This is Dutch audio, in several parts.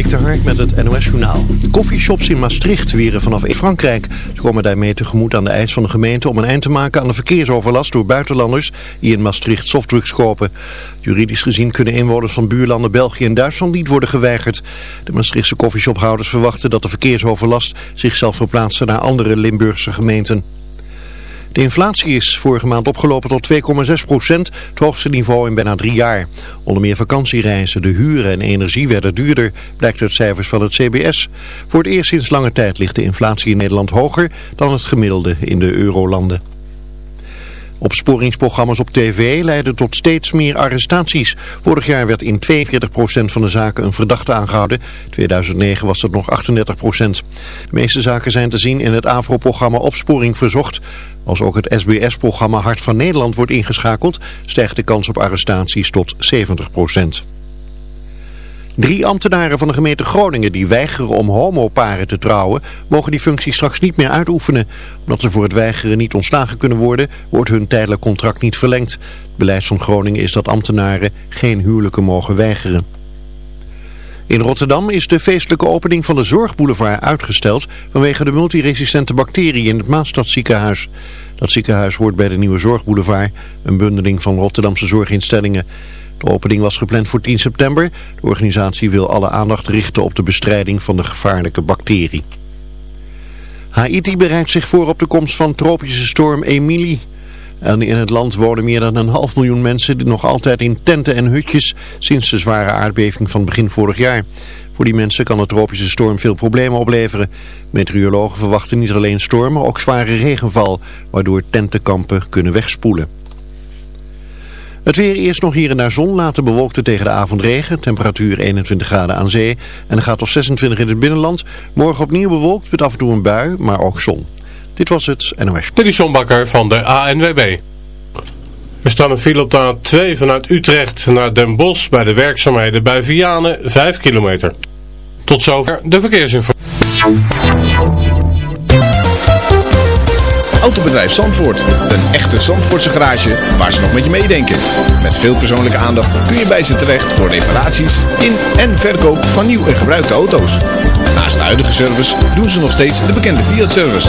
Dik de Hark met het NOS Journaal. Coffeeshops in Maastricht weren vanaf Frankrijk. Ze komen daarmee tegemoet aan de eis van de gemeente om een eind te maken aan de verkeersoverlast door buitenlanders die in Maastricht softdrugs kopen. Juridisch gezien kunnen inwoners van buurlanden België en Duitsland niet worden geweigerd. De Maastrichtse coffeeshophouders verwachten dat de verkeersoverlast zichzelf verplaatst naar andere Limburgse gemeenten. De inflatie is vorige maand opgelopen tot 2,6 procent, het hoogste niveau in bijna drie jaar. Onder meer vakantiereizen, de huren en energie werden duurder, blijkt uit cijfers van het CBS. Voor het eerst sinds lange tijd ligt de inflatie in Nederland hoger dan het gemiddelde in de eurolanden. Opsporingsprogramma's op tv leiden tot steeds meer arrestaties. Vorig jaar werd in 42% van de zaken een verdachte aangehouden. In 2009 was dat nog 38%. De meeste zaken zijn te zien in het AVRO-programma Opsporing Verzocht. Als ook het SBS-programma Hart van Nederland wordt ingeschakeld, stijgt de kans op arrestaties tot 70%. Drie ambtenaren van de gemeente Groningen die weigeren om homoparen te trouwen, mogen die functie straks niet meer uitoefenen. Omdat ze voor het weigeren niet ontslagen kunnen worden, wordt hun tijdelijk contract niet verlengd. Het beleid van Groningen is dat ambtenaren geen huwelijken mogen weigeren. In Rotterdam is de feestelijke opening van de Zorgboulevard uitgesteld vanwege de multiresistente bacterie in het Maastadziekenhuis. Dat ziekenhuis hoort bij de nieuwe Zorgboulevard, een bundeling van Rotterdamse zorginstellingen. De opening was gepland voor 10 september. De organisatie wil alle aandacht richten op de bestrijding van de gevaarlijke bacterie. Haiti bereidt zich voor op de komst van tropische storm Emilie. En in het land wonen meer dan een half miljoen mensen nog altijd in tenten en hutjes sinds de zware aardbeving van begin vorig jaar. Voor die mensen kan de tropische storm veel problemen opleveren. Meteorologen verwachten niet alleen storm, maar ook zware regenval, waardoor tentenkampen kunnen wegspoelen. Het weer eerst nog hier en daar zon, later bewolkte tegen de avond regen. Temperatuur 21 graden aan zee en gaat tot 26 in het binnenland. Morgen opnieuw bewolkt met af en toe een bui, maar ook zon. Dit was het NOS. Dit is John Bakker van de ANWB. Er staan een file op de A2 vanuit Utrecht naar Den Bosch bij de werkzaamheden bij Vianen 5 kilometer. Tot zover de verkeersinformatie. Autobedrijf Zandvoort. Een echte Zandvoortse garage waar ze nog met je meedenken. Met veel persoonlijke aandacht kun je bij ze terecht voor reparaties in en verkoop van nieuw en gebruikte auto's. Naast de huidige service doen ze nog steeds de bekende Fiat-service.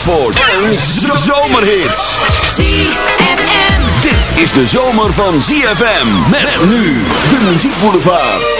Zandvoort. Een zomerhit. ZFM. Dit is de zomer van ZFM. Met nu de muziekboulevard.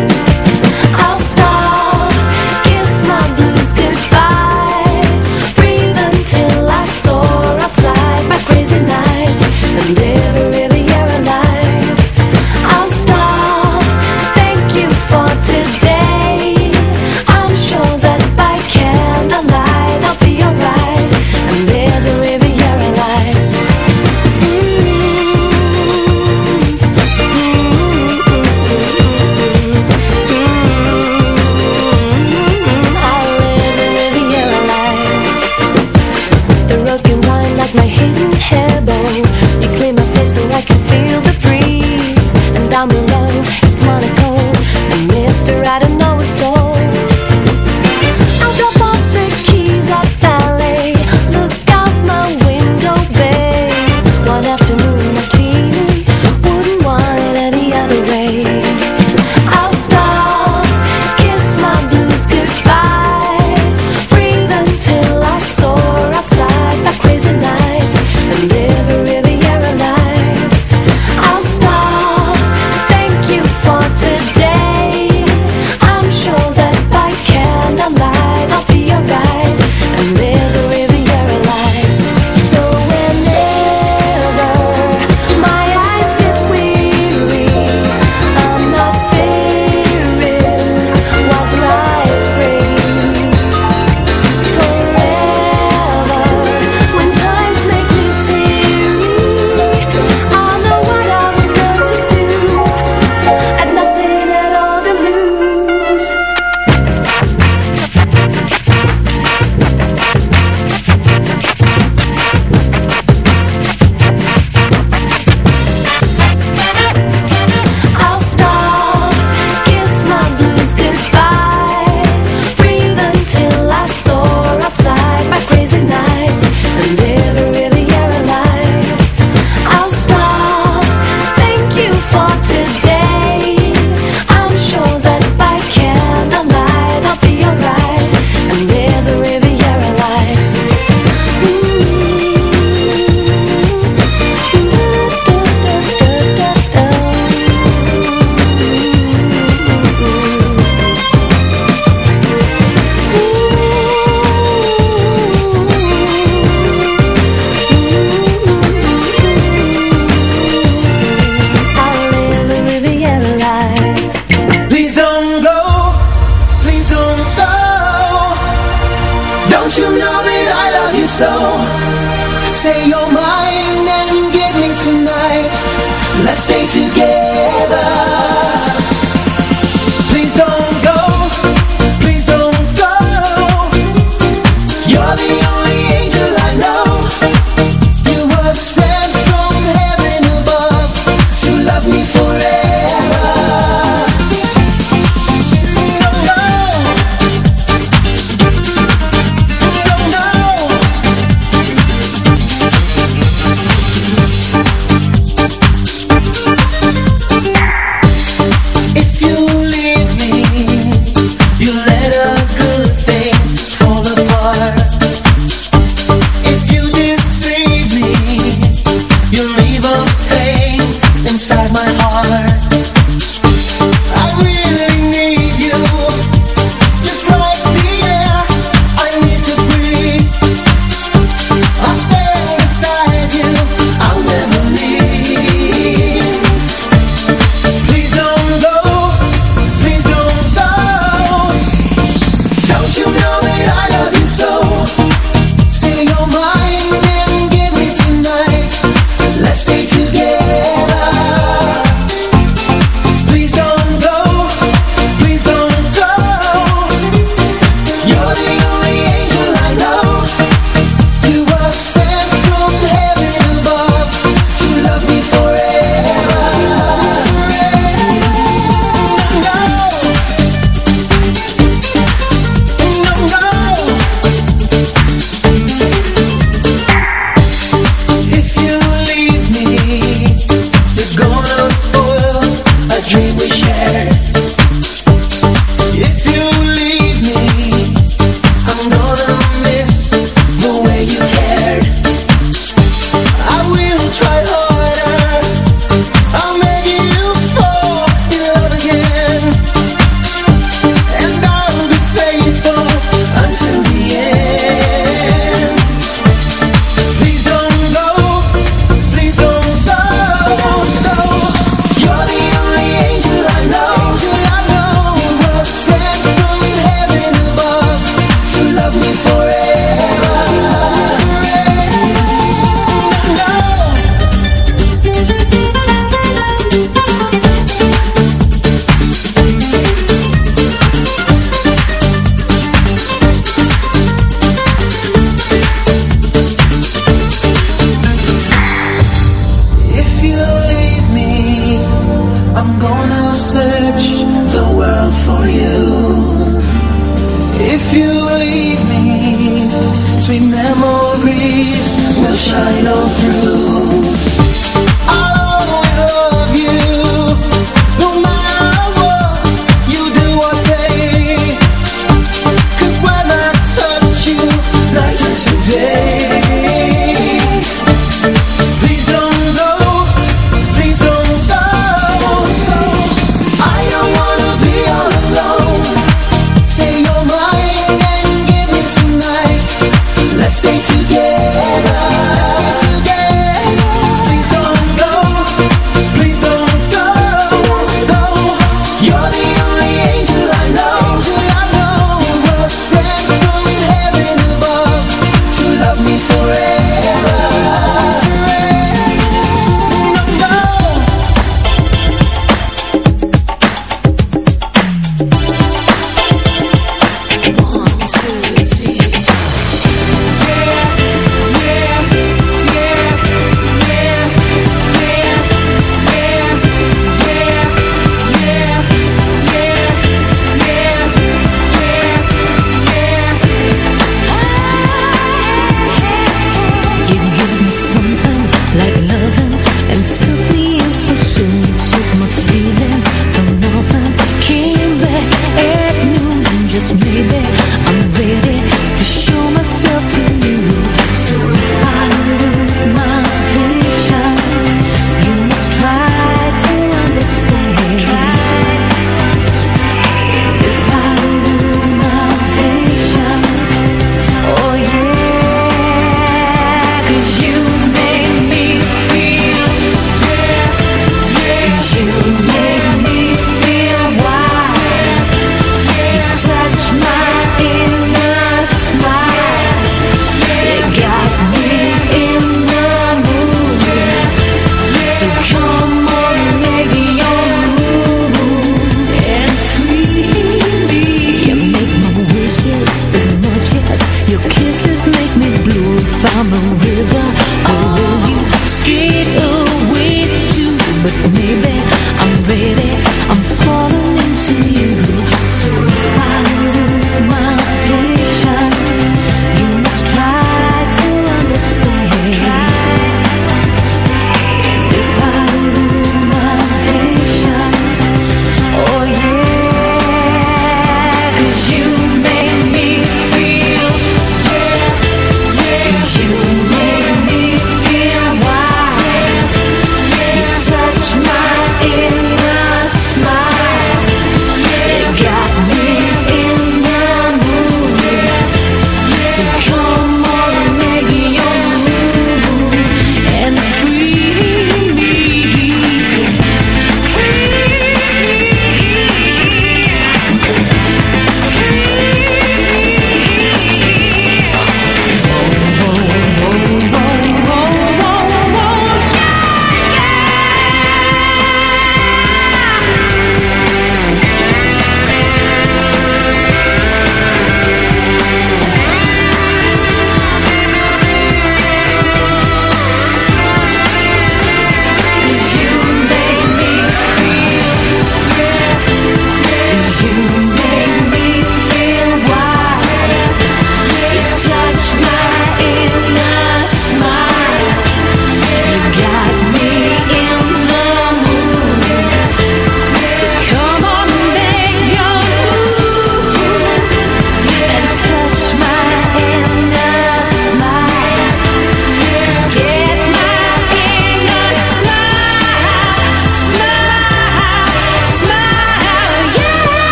Let's stay together.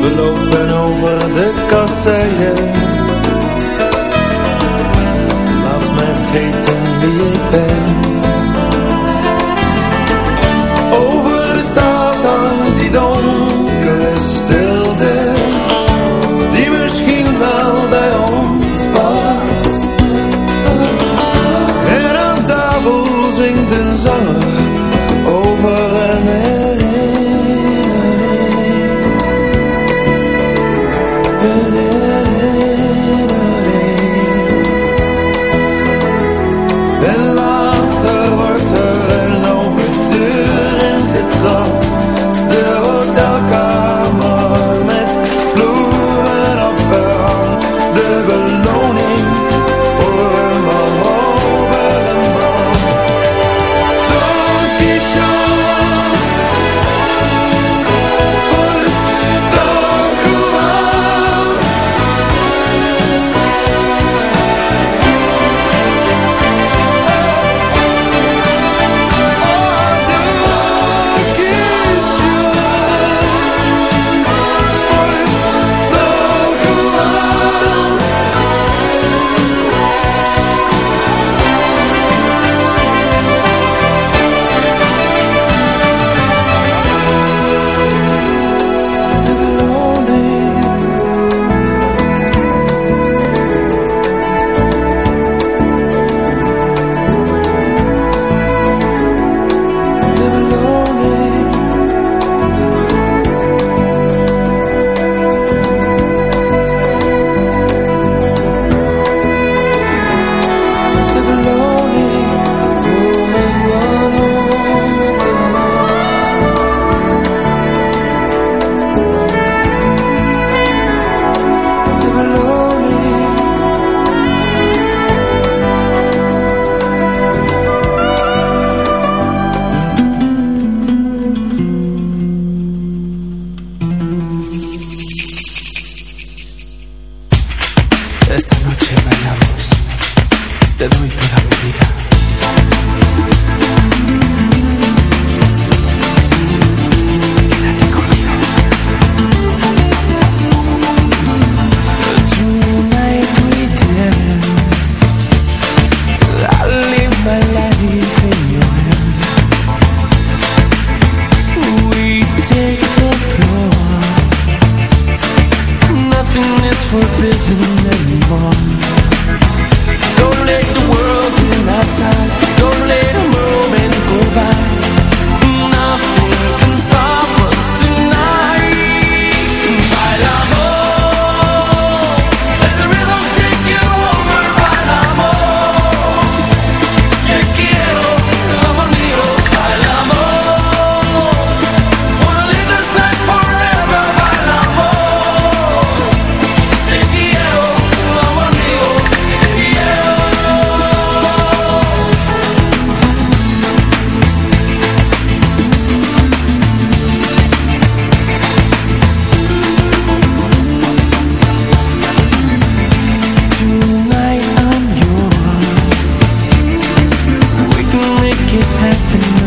We lopen over de kasseien. Laat mij vergeten wie ik ben. it happened.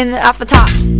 In off the top.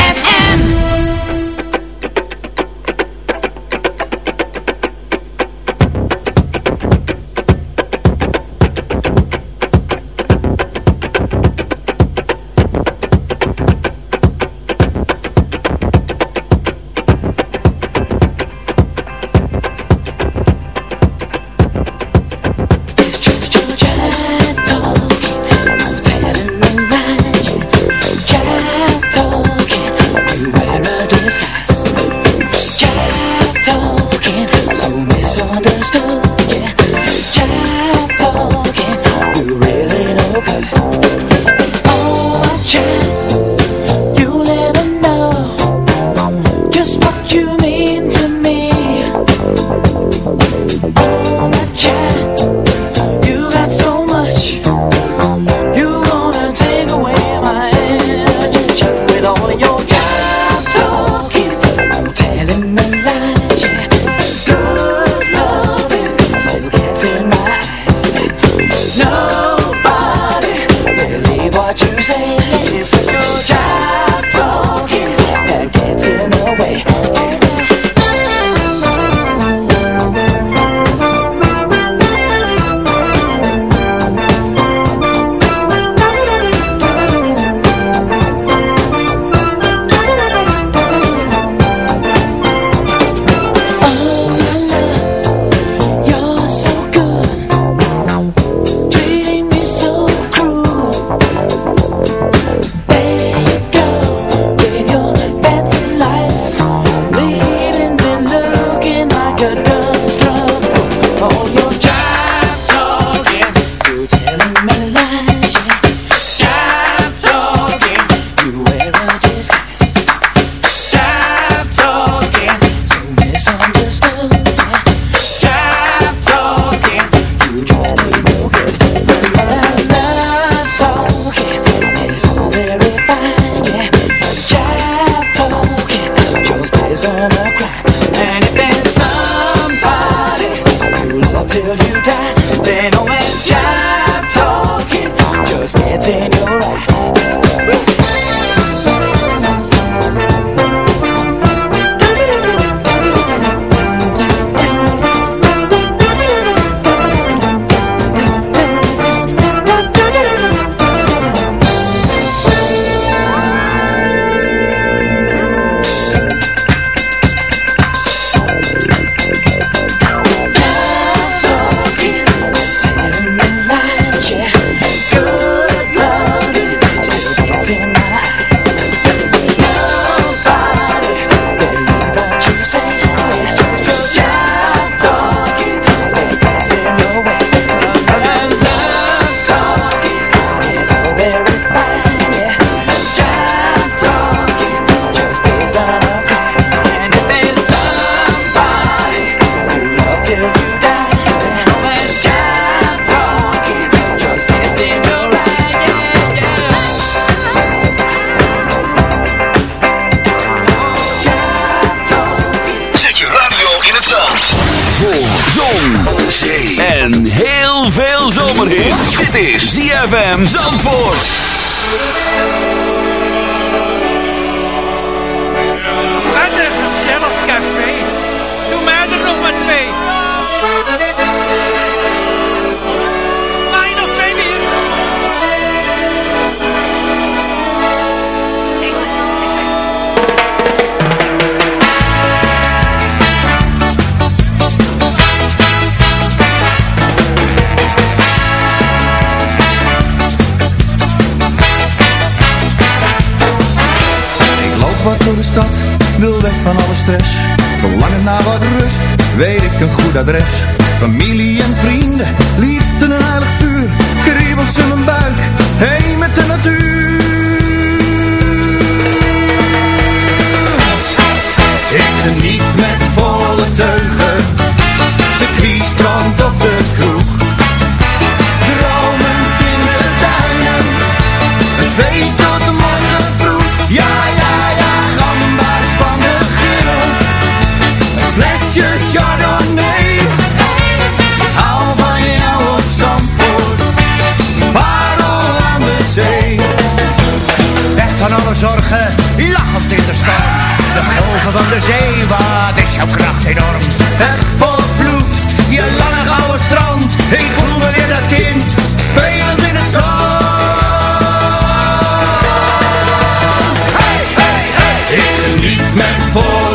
Wees tot de morgen vroeg, ja ja ja, gamba's van de grill. flesjes flesje chardonnay, hou van jou op Zandvoort, parel aan de zee. Weg van alle zorgen, lachend in de storm, de golven van de zee, wat is jouw kracht enorm.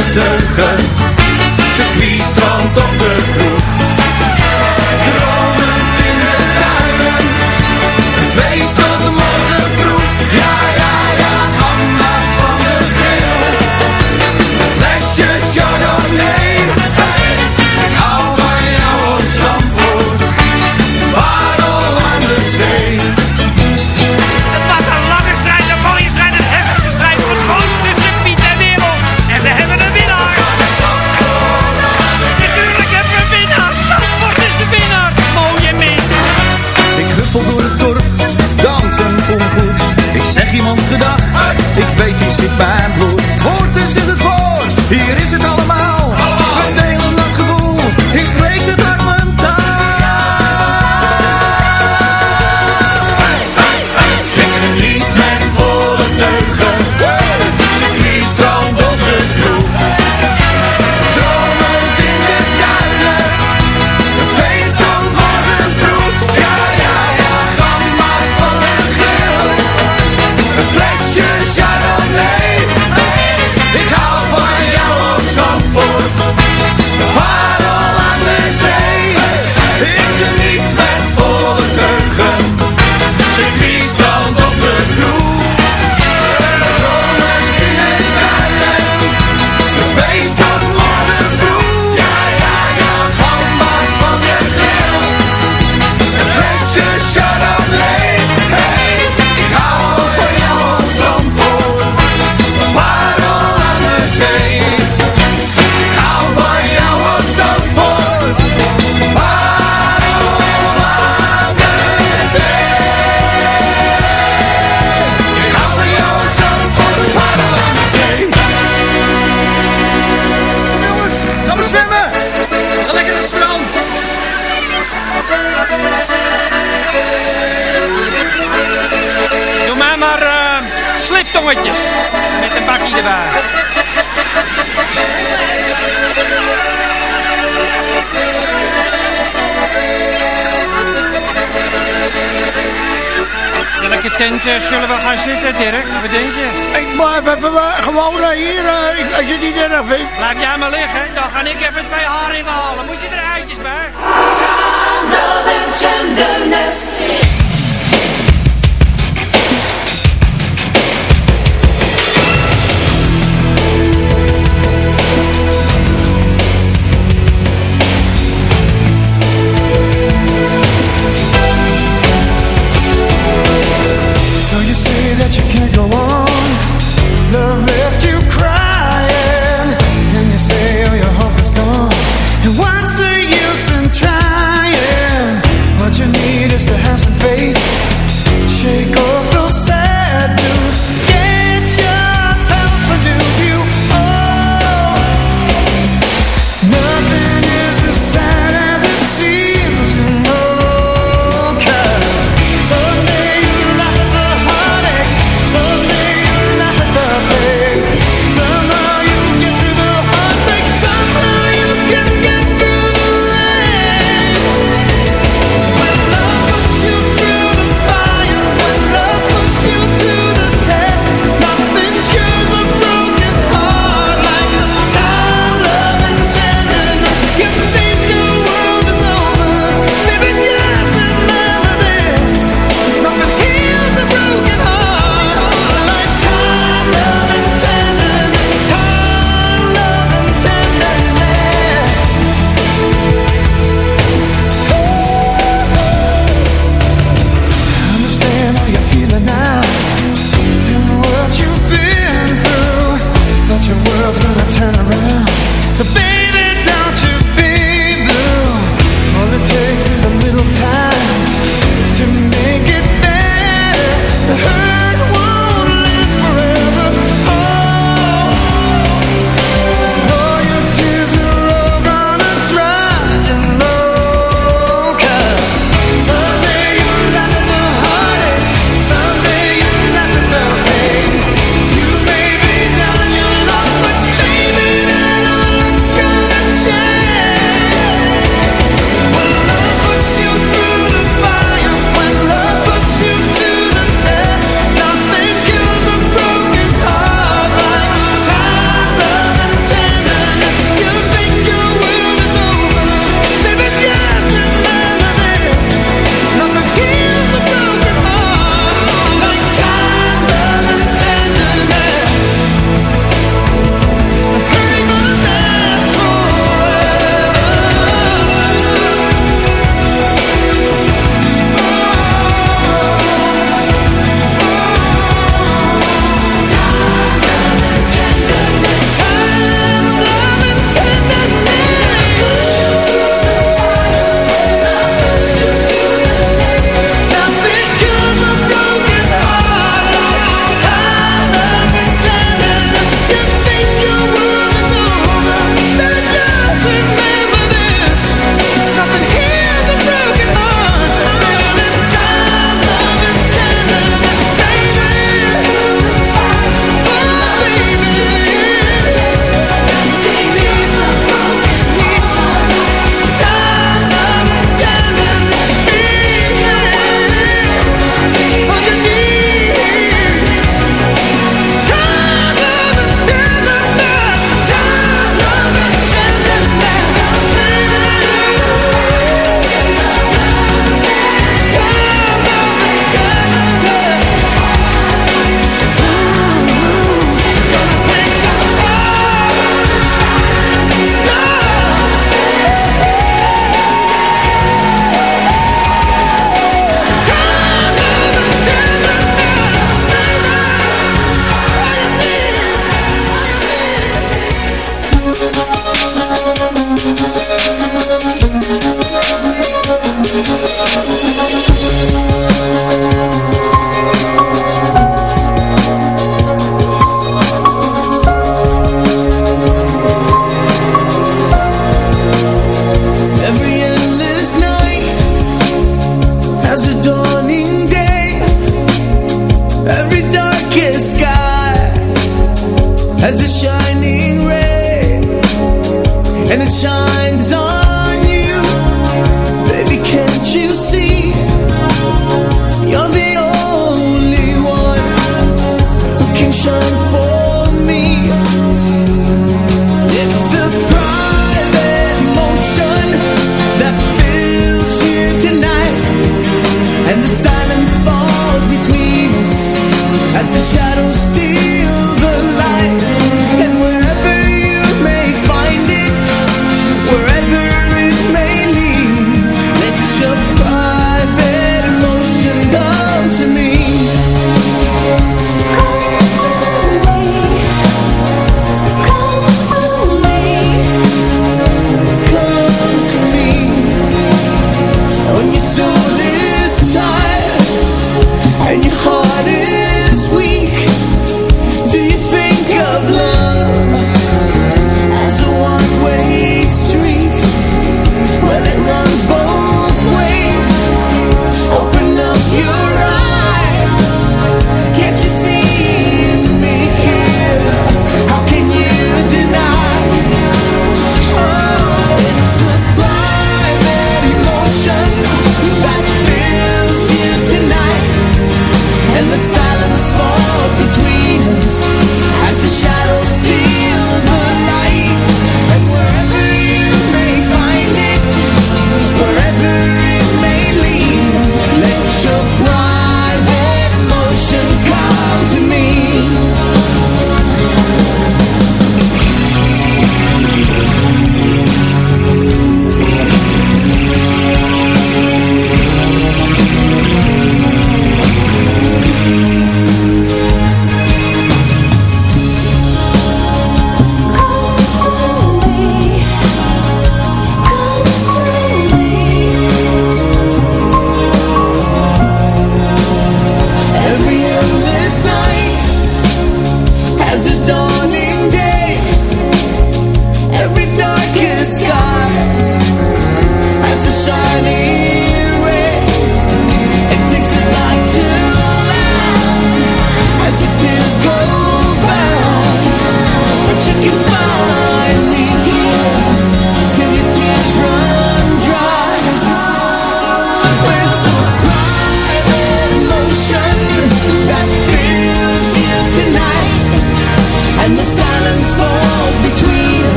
Ze Circuit, strand of de kroeg. Eh, zullen we gaan zitten, Dirk? Wat denk je? Ik blijf even eh, gewoon hier, eh, als je het niet erg vindt. Laat jij maar liggen, dan ga ik even twee haringen halen. Moet je er eitjes bij?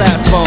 Platform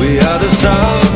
We are the Sultans